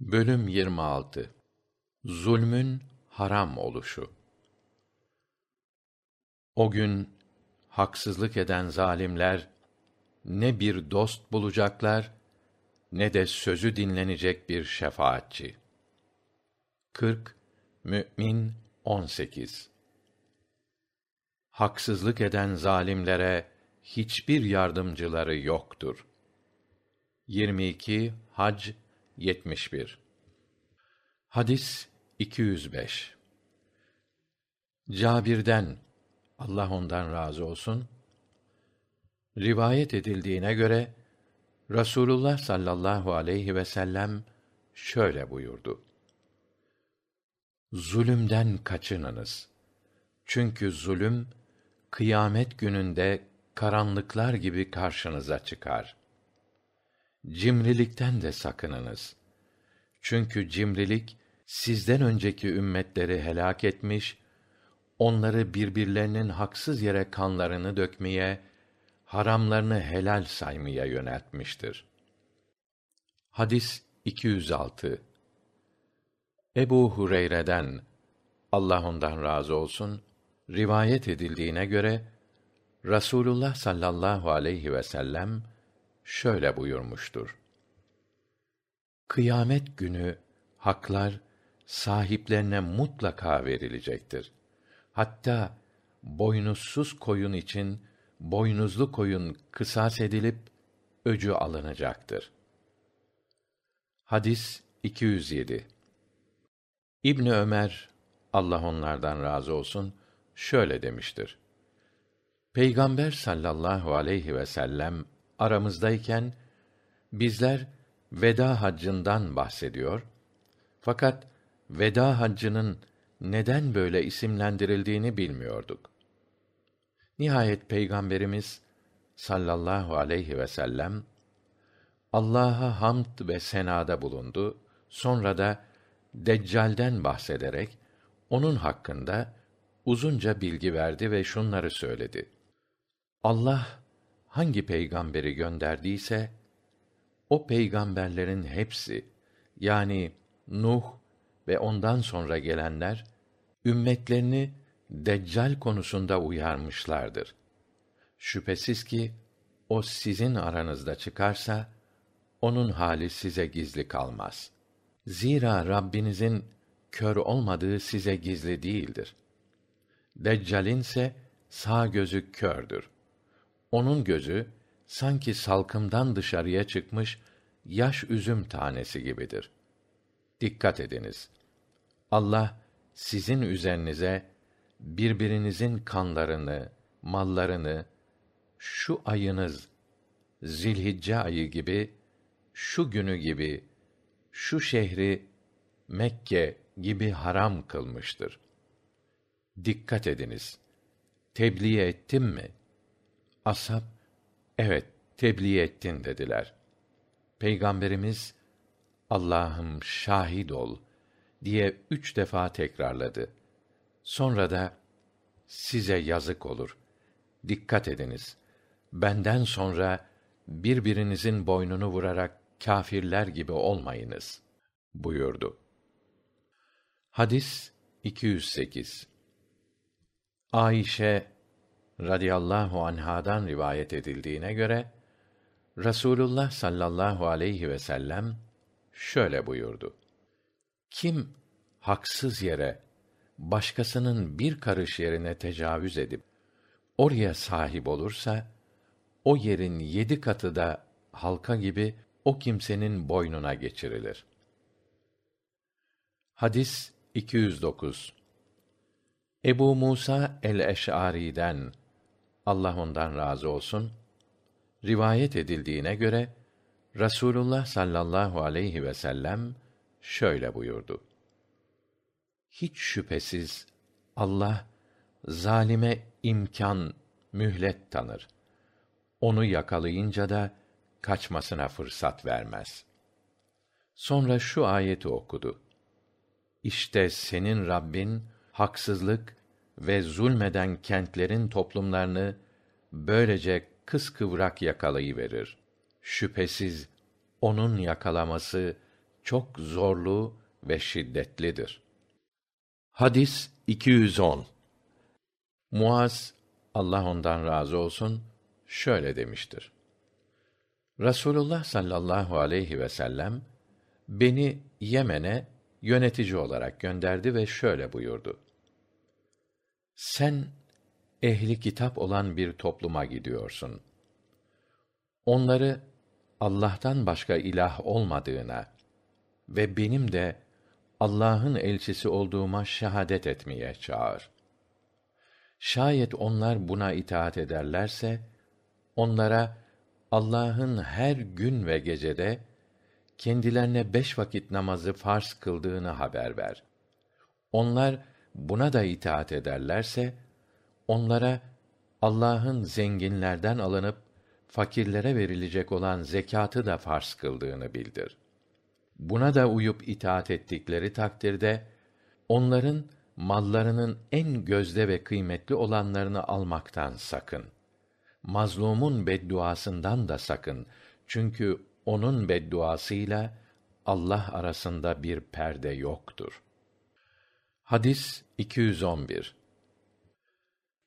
Bölüm 26 Zulmün haram oluşu O gün haksızlık eden zalimler ne bir dost bulacaklar ne de sözü dinlenecek bir şefaatçi. 40 Mü'min 18 Haksızlık eden zalimlere hiçbir yardımcıları yoktur. 22 Hac 71 Hadis 205 Cabir'den Allah ondan razı olsun rivayet edildiğine göre Rasulullah sallallahu aleyhi ve sellem şöyle buyurdu. Zulümden kaçınınız. Çünkü zulüm kıyamet gününde karanlıklar gibi karşınıza çıkar. Cimrilikten de sakınınız. Çünkü cimrilik sizden önceki ümmetleri helak etmiş, onları birbirlerinin haksız yere kanlarını dökmeye, haramlarını helal saymaya yöneltmiştir. Hadis 206 Ebu Hureyre'den Allah ondan razı olsun rivayet edildiğine göre Rasulullah sallallahu aleyhi ve sellem şöyle buyurmuştur. Kıyamet günü haklar sahiplerine mutlaka verilecektir. Hatta boynuzsuz koyun için boynuzlu koyun kısas edilip öcü alınacaktır. Hadis 207 İbn Ömer Allah onlardan razı olsun şöyle demiştir. Peygamber sallallahu aleyhi ve sellem aramızdayken bizler veda haccından bahsediyor. Fakat veda haccının neden böyle isimlendirildiğini bilmiyorduk. Nihayet peygamberimiz sallallahu aleyhi ve sellem Allah'a hamd ve senada bulundu. Sonra da Deccal'den bahsederek onun hakkında uzunca bilgi verdi ve şunları söyledi. Allah hangi peygamberi gönderdiyse o peygamberlerin hepsi yani Nuh ve ondan sonra gelenler ümmetlerini Deccal konusunda uyarmışlardır. Şüphesiz ki o sizin aranızda çıkarsa onun hali size gizli kalmaz. Zira Rabbinizin kör olmadığı size gizli değildir. Deccal'in ise sağ gözü kördür. Onun gözü sanki salkımdan dışarıya çıkmış yaş üzüm tanesi gibidir. Dikkat ediniz. Allah sizin üzerinize birbirinizin kanlarını, mallarını şu ayınız Zilhicce ayı gibi, şu günü gibi, şu şehri Mekke gibi haram kılmıştır. Dikkat ediniz. Tebliğ ettim mi? Asap Evet, tebliğ ettin dediler. Peygamberimiz Allah'ım şahit ol diye üç defa tekrarladı. Sonra da size yazık olur. Dikkat ediniz. Benden sonra birbirinizin boynunu vurarak kâfirler gibi olmayınız buyurdu. Hadis 208 Ayşe radıyallahu anhadan rivayet edildiğine göre Rasulullah sallallahu aleyhi ve sellem şöyle buyurdu. Kim haksız yere başkasının bir karış yerine tecavüz edip oraya sahip olursa o yerin yedi katı da halka gibi o kimsenin boynuna geçirilir. Hadis 209 Ebu Musa el-Eş'ari'den Allah ondan razı olsun rivayet edildiğine göre Rasulullah sallallahu aleyhi ve sellem şöyle buyurdu. Hiç şüphesiz Allah zalime imkan, mühlet tanır. Onu yakalayınca da kaçmasına fırsat vermez. Sonra şu ayeti okudu. İşte senin Rabbin haksızlık ve zulmeden kentlerin toplumlarını böylece kıskıvrak yakalayıverir. Şüphesiz onun yakalaması çok zorlu ve şiddetlidir. Hadis 210. Muaz Allah ondan razı olsun şöyle demiştir. Rasulullah sallallahu aleyhi ve sellem beni Yemen'e yönetici olarak gönderdi ve şöyle buyurdu. Sen ehli kitap olan bir topluma gidiyorsun. Onları Allah'tan başka ilah olmadığına ve benim de Allah'ın elçisi olduğuma şehadet etmeye çağır. Şayet onlar buna itaat ederlerse onlara Allah'ın her gün ve gecede kendilerine beş vakit namazı farz kıldığını haber ver. Onlar buna da itaat ederlerse onlara Allah'ın zenginlerden alınıp fakirlere verilecek olan zekatı da farz kıldığını bildir. Buna da uyup itaat ettikleri takdirde onların mallarının en gözde ve kıymetli olanlarını almaktan sakın. Mazlumun bedduasından da sakın. Çünkü onun bedduasıyla Allah arasında bir perde yoktur. Hadis 211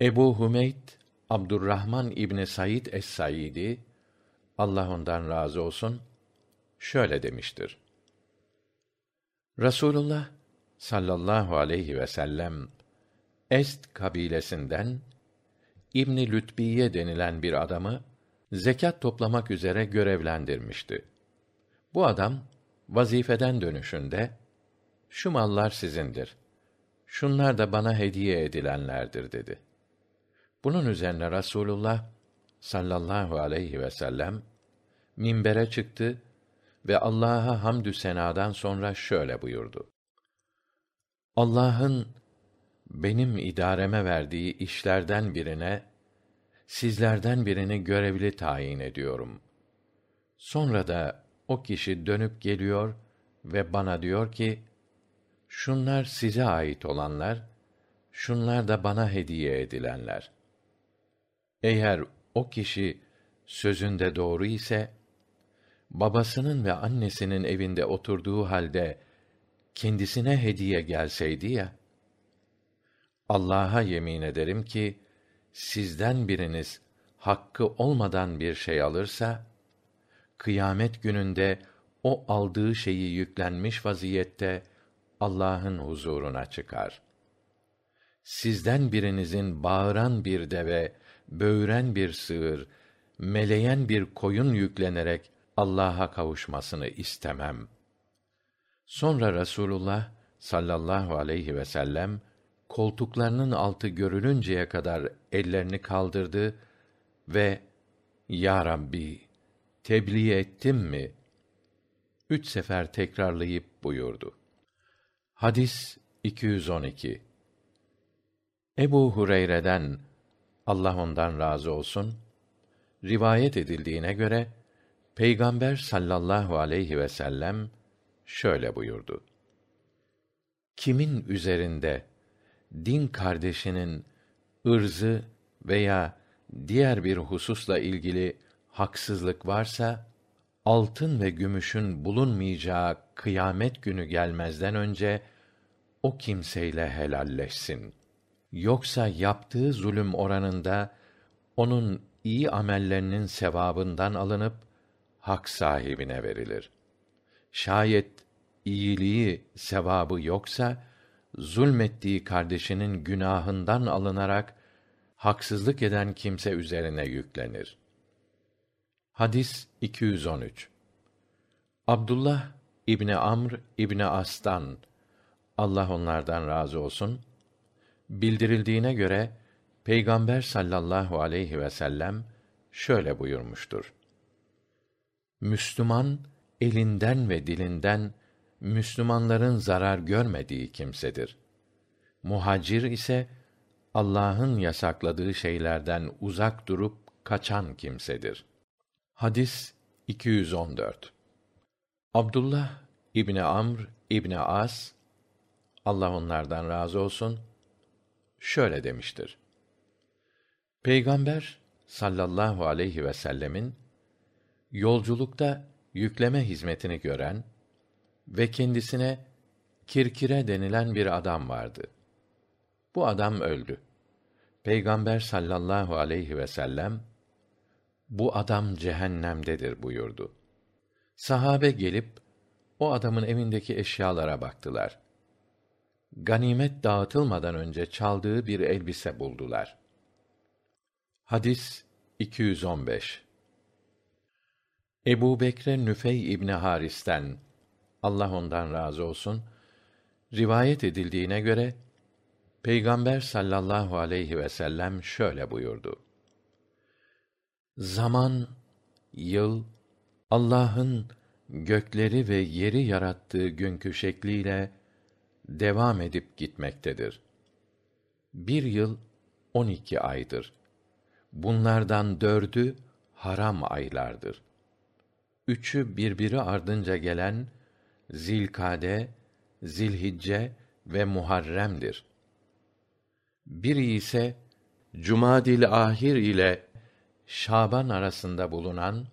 Ebu Hümeyd Abdurrahman İbni Said es-Saidi Allah ondan razı olsun şöyle demiştir. Rasulullah sallallahu aleyhi ve sellem Est kabilesinden İbni Lütbiye denilen bir adamı zekat toplamak üzere görevlendirmişti. Bu adam vazifeden dönüşünde şu mallar sizindir. Şunlar da bana hediye edilenlerdir dedi. Bunun üzerine Rasulullah sallallahu aleyhi ve sellem minbere çıktı ve Allah'a hamdü senadan sonra şöyle buyurdu. Allah'ın benim idareme verdiği işlerden birine sizlerden birini görevli tayin ediyorum. Sonra da o kişi dönüp geliyor ve bana diyor ki: Şunlar size ait olanlar, şunlar da bana hediye edilenler. Eğer o kişi sözünde doğru ise babasının ve annesinin evinde oturduğu halde kendisine hediye gelseydi ya Allah'a yemin ederim ki sizden biriniz hakkı olmadan bir şey alırsa kıyamet gününde o aldığı şeyi yüklenmiş vaziyette Allah'ın huzuruna çıkar. Sizden birinizin bağıran bir deve, böğüren bir sığır, meleyen bir koyun yüklenerek Allah'a kavuşmasını istemem. Sonra Rasulullah sallallahu aleyhi ve sellem koltuklarının altı görülünceye kadar ellerini kaldırdı ve Ya Rabbi tebliğ ettim mi? Üç sefer tekrarlayıp buyurdu. Hadis 212 Ebu Hureyre'den Allah ondan razı olsun rivayet edildiğine göre Peygamber sallallahu aleyhi ve sellem şöyle buyurdu. Kimin üzerinde din kardeşinin ırzı veya diğer bir hususla ilgili haksızlık varsa altın ve gümüşün bulunmayacağı kıyamet günü gelmezden önce o kimseyle helalleşsin. Yoksa yaptığı zulüm oranında onun iyi amellerinin sevabından alınıp hak sahibine verilir. Şayet iyiliği, sevabı yoksa zulmettiği kardeşinin günahından alınarak haksızlık eden kimse üzerine yüklenir. Hadis 213. Abdullah İbni Amr İbni As'tan Allah onlardan razı olsun bildirildiğine göre Peygamber sallallahu aleyhi ve sellem şöyle buyurmuştur. Müslüman elinden ve dilinden Müslümanların zarar görmediği kimsedir. Muhacir ise Allah'ın yasakladığı şeylerden uzak durup kaçan kimsedir. Hadis 214. Abdullah İbni Amr İbni As Allah onlardan razı olsun şöyle demiştir. Peygamber sallallahu aleyhi ve sellemin yolculukta yükleme hizmetini gören ve kendisine Kirkire denilen bir adam vardı. Bu adam öldü. Peygamber sallallahu aleyhi ve sellem bu adam cehennemdedir buyurdu. Sahabe gelip o adamın evindeki eşyalara baktılar. Ganimet dağıtılmadan önce çaldığı bir elbise buldular. Hadis 215 Ebu Bekre Nüfey İbni Haris'ten, Allah ondan razı olsun, rivayet edildiğine göre, Peygamber sallallahu aleyhi ve sellem şöyle buyurdu. Zaman, yıl, Allah'ın gökleri ve yeri yarattığı günkü şekliyle devam edip gitmektedir. Bir yıl on iki aydır. Bunlardan dördü haram aylardır. Üçü birbiri ardınca gelen Zilkade, Zilhicce ve Muharrem'dir. Biri ise Cumadil Ahir ile Şaban arasında bulunan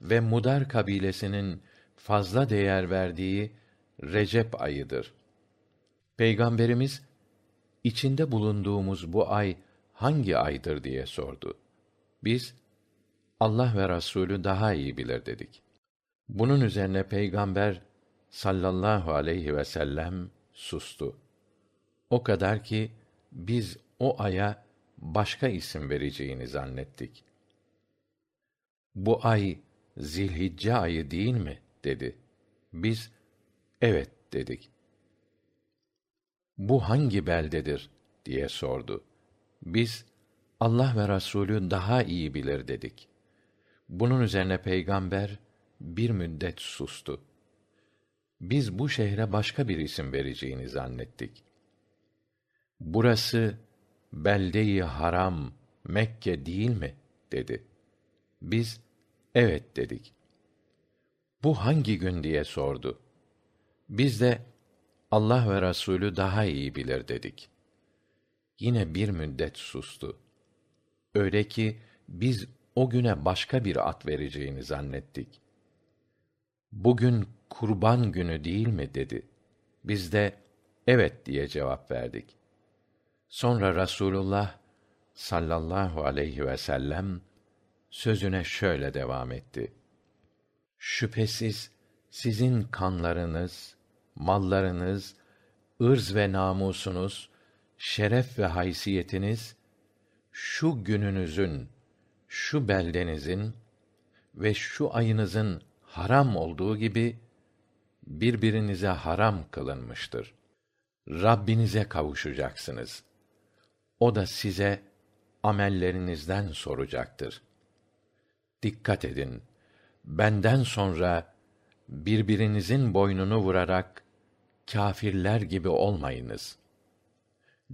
ve Mudar kabilesinin fazla değer verdiği Recep ayıdır. Peygamberimiz içinde bulunduğumuz bu ay hangi aydır diye sordu. Biz Allah ve Rasulü daha iyi bilir dedik. Bunun üzerine peygamber sallallahu aleyhi ve sellem sustu. O kadar ki biz o aya başka isim vereceğini zannettik. Bu ay Zilhicce ayı değil mi? dedi. Biz evet dedik. Bu hangi beldedir diye sordu. Biz Allah ve Rasulü daha iyi bilir dedik. Bunun üzerine peygamber bir müddet sustu. Biz bu şehre başka bir isim vereceğini zannettik. Burası belde-i haram Mekke değil mi? dedi. Biz evet dedik. Bu hangi gün diye sordu. Biz de Allah ve Rasulü daha iyi bilir dedik. Yine bir müddet sustu. Öyle ki biz o güne başka bir at vereceğini zannettik. Bugün kurban günü değil mi dedi. Biz de evet diye cevap verdik. Sonra Rasulullah sallallahu aleyhi ve sellem sözüne şöyle devam etti. Şüphesiz sizin kanlarınız, mallarınız, ırz ve namusunuz, şeref ve haysiyetiniz şu gününüzün, şu beldenizin ve şu ayınızın haram olduğu gibi birbirinize haram kılınmıştır. Rabbinize kavuşacaksınız. O da size amellerinizden soracaktır. Dikkat edin. Benden sonra birbirinizin boynunu vurarak kâfirler gibi olmayınız.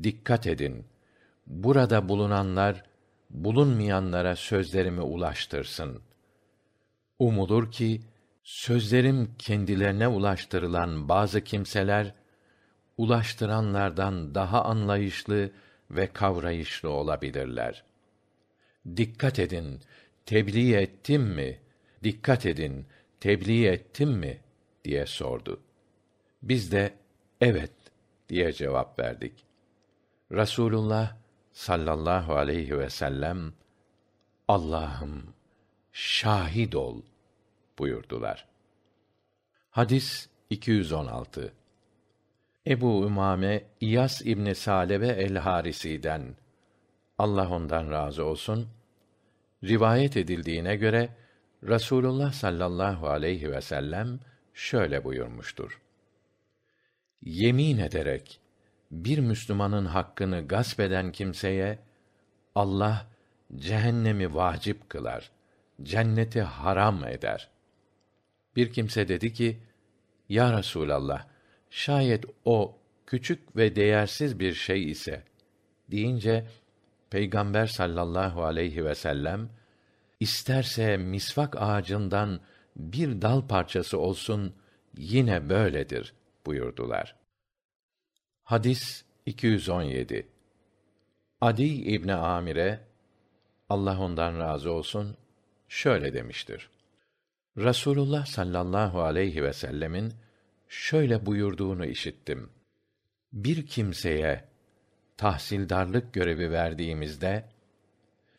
Dikkat edin. Burada bulunanlar bulunmayanlara sözlerimi ulaştırsın. Umulur ki sözlerim kendilerine ulaştırılan bazı kimseler ulaştıranlardan daha anlayışlı ve kavrayışlı olabilirler. Dikkat edin, tebliğ ettim mi? Dikkat edin, tebliğ ettim mi? diye sordu. Biz de evet diye cevap verdik. Rasulullah sallallahu aleyhi ve sellem Allah'ım şahit ol buyurdular. Hadis 216 Ebu Ümame İyas İbni Salebe el-Harisi'den Allah ondan razı olsun rivayet edildiğine göre Rasulullah sallallahu aleyhi ve sellem şöyle buyurmuştur. Yemin ederek bir Müslümanın hakkını gasp eden kimseye Allah cehennemi vacip kılar, cenneti haram eder. Bir kimse dedi ki: Ya Resulallah, şayet o küçük ve değersiz bir şey ise deyince Peygamber sallallahu aleyhi ve sellem isterse misvak ağacından bir dal parçası olsun yine böyledir buyurdular. Hadis 217. Adi İbni Amire Allah ondan razı olsun şöyle demiştir. Rasulullah sallallahu aleyhi ve sellemin şöyle buyurduğunu işittim. Bir kimseye tahsildarlık görevi verdiğimizde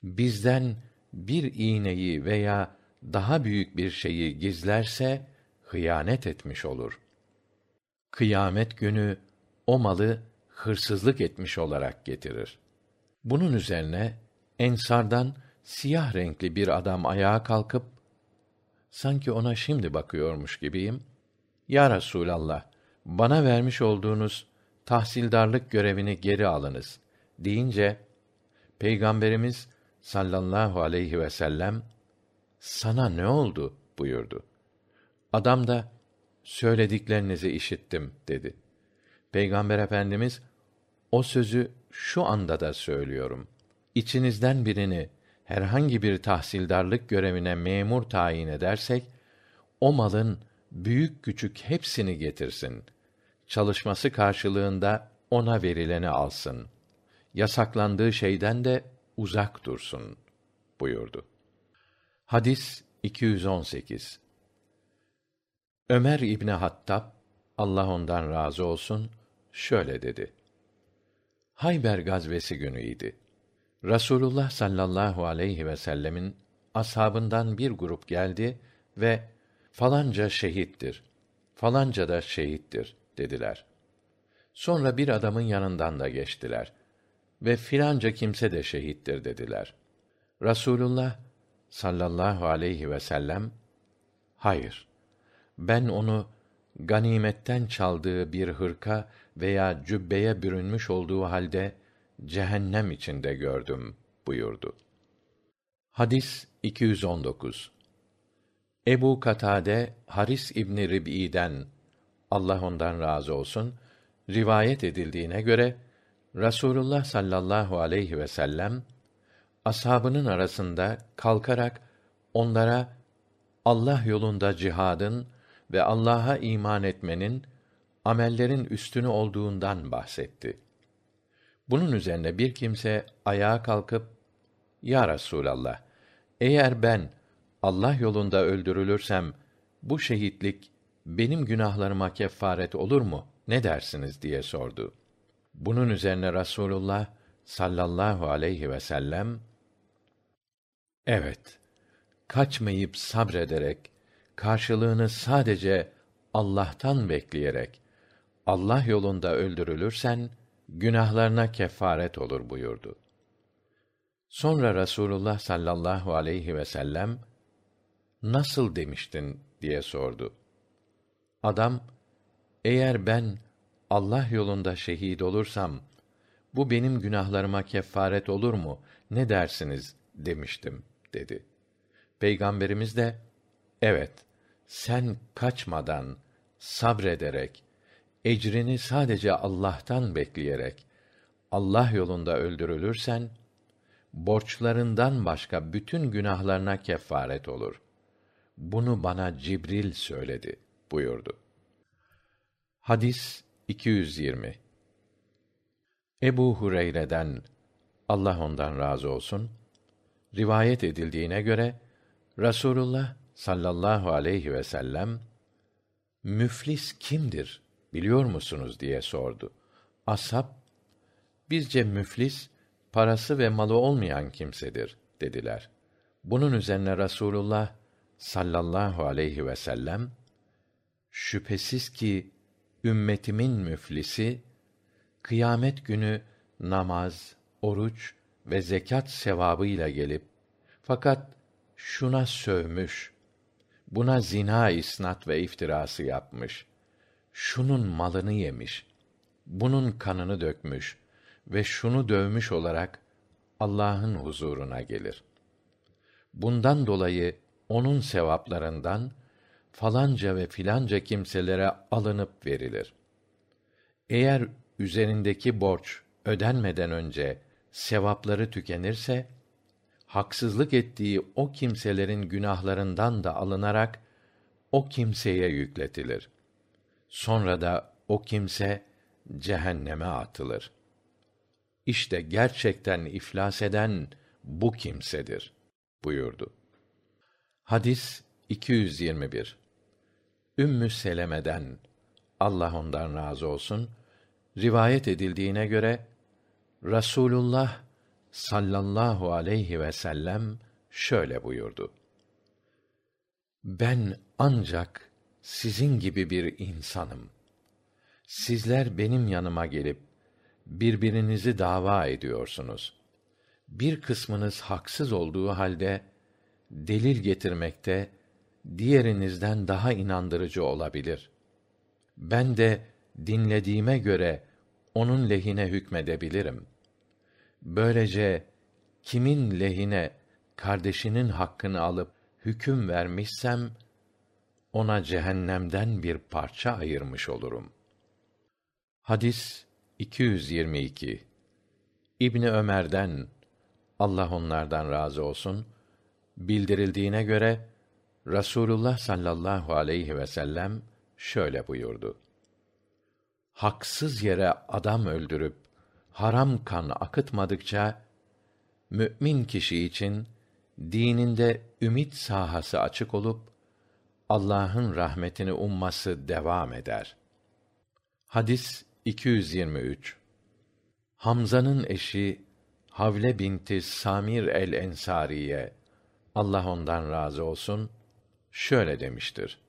bizden bir iğneyi veya daha büyük bir şeyi gizlerse hıyanet etmiş olur. Kıyamet günü o malı hırsızlık etmiş olarak getirir. Bunun üzerine ensardan siyah renkli bir adam ayağa kalkıp sanki ona şimdi bakıyormuş gibiyim. Ya Resulallah, bana vermiş olduğunuz tahsildarlık görevini geri alınız deyince Peygamberimiz sallallahu aleyhi ve sellem sana ne oldu buyurdu. Adam da söylediklerinizi işittim dedi. Peygamber Efendimiz o sözü şu anda da söylüyorum. İçinizden birini herhangi bir tahsildarlık görevine memur tayin edersek o malın büyük küçük hepsini getirsin. Çalışması karşılığında ona verileni alsın. Yasaklandığı şeyden de uzak dursun buyurdu. Hadis 218. Ömer İbni Hattab Allah ondan razı olsun şöyle dedi. Hayber gazvesi günüydi. Rasulullah sallallahu aleyhi ve sellemin ashabından bir grup geldi ve falanca şehittir. Falanca da şehittir dediler. Sonra bir adamın yanından da geçtiler ve filanca kimse de şehittir dediler. Rasulullah sallallahu aleyhi ve sellem hayır ben onu ganimetten çaldığı bir hırka veya cübbeye bürünmüş olduğu halde cehennem içinde gördüm buyurdu. Hadis 219. Ebu Katade Haris İbni Rib'i'den Allah ondan razı olsun rivayet edildiğine göre Rasulullah sallallahu aleyhi ve sellem ashabının arasında kalkarak onlara Allah yolunda cihadın ve Allah'a iman etmenin amellerin üstünü olduğundan bahsetti. Bunun üzerine bir kimse ayağa kalkıp Ya Resulallah eğer ben Allah yolunda öldürülürsem bu şehitlik benim günahlarıma kefaret olur mu? Ne dersiniz diye sordu. Bunun üzerine Rasulullah sallallahu aleyhi ve sellem Evet. Kaçmayıp sabrederek karşılığını sadece Allah'tan bekleyerek Allah yolunda öldürülürsen günahlarına kefaret olur buyurdu. Sonra Rasulullah sallallahu aleyhi ve sellem nasıl demiştin diye sordu. Adam eğer ben Allah yolunda şehit olursam bu benim günahlarıma kefaret olur mu? Ne dersiniz demiştim dedi. Peygamberimiz de evet sen kaçmadan sabrederek ecrini sadece Allah'tan bekleyerek Allah yolunda öldürülürsen borçlarından başka bütün günahlarına kefaret olur. Bunu bana Cibril söyledi buyurdu. Hadis 220. Ebu Hureyre'den Allah ondan razı olsun rivayet edildiğine göre Rasulullah sallallahu aleyhi ve sellem müflis kimdir biliyor musunuz diye sordu. Ashab bizce müflis parası ve malı olmayan kimsedir dediler. Bunun üzerine Rasulullah sallallahu aleyhi ve sellem şüphesiz ki ümmetimin müflisi kıyamet günü namaz, oruç ve zekat sevabıyla gelip fakat şuna sövmüş, buna zina isnat ve iftirası yapmış, şunun malını yemiş, bunun kanını dökmüş ve şunu dövmüş olarak Allah'ın huzuruna gelir. Bundan dolayı onun sevaplarından falanca ve filanca kimselere alınıp verilir. Eğer üzerindeki borç ödenmeden önce sevapları tükenirse haksızlık ettiği o kimselerin günahlarından da alınarak o kimseye yükletilir. Sonra da o kimse cehenneme atılır. İşte gerçekten iflas eden bu kimsedir buyurdu. Hadis 221. Ümmü Seleme'den Allah ondan razı olsun rivayet edildiğine göre Rasulullah sallallahu aleyhi ve sellem şöyle buyurdu. Ben ancak sizin gibi bir insanım. Sizler benim yanıma gelip birbirinizi dava ediyorsunuz. Bir kısmınız haksız olduğu halde delil getirmekte diğerinizden daha inandırıcı olabilir. Ben de dinlediğime göre onun lehine hükmedebilirim. Böylece kimin lehine kardeşinin hakkını alıp hüküm vermişsem ona cehennemden bir parça ayırmış olurum. Hadis 222 İbni Ömer'den Allah onlardan razı olsun bildirildiğine göre Rasulullah sallallahu aleyhi ve sellem şöyle buyurdu. Haksız yere adam öldürüp haram kan akıtmadıkça mümin kişi için dininde ümit sahası açık olup Allah'ın rahmetini umması devam eder. Hadis 223 Hamza'nın eşi Havle binti Samir el Ensariye Allah ondan razı olsun şöyle demiştir.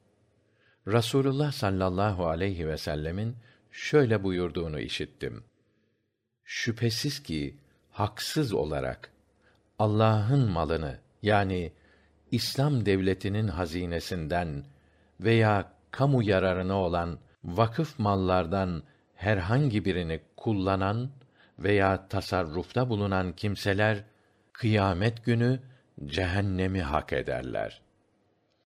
Rasulullah sallallahu aleyhi ve sellemin şöyle buyurduğunu işittim. Şüphesiz ki haksız olarak Allah'ın malını yani İslam devletinin hazinesinden veya kamu yararına olan vakıf mallardan herhangi birini kullanan veya tasarrufta bulunan kimseler kıyamet günü cehennemi hak ederler.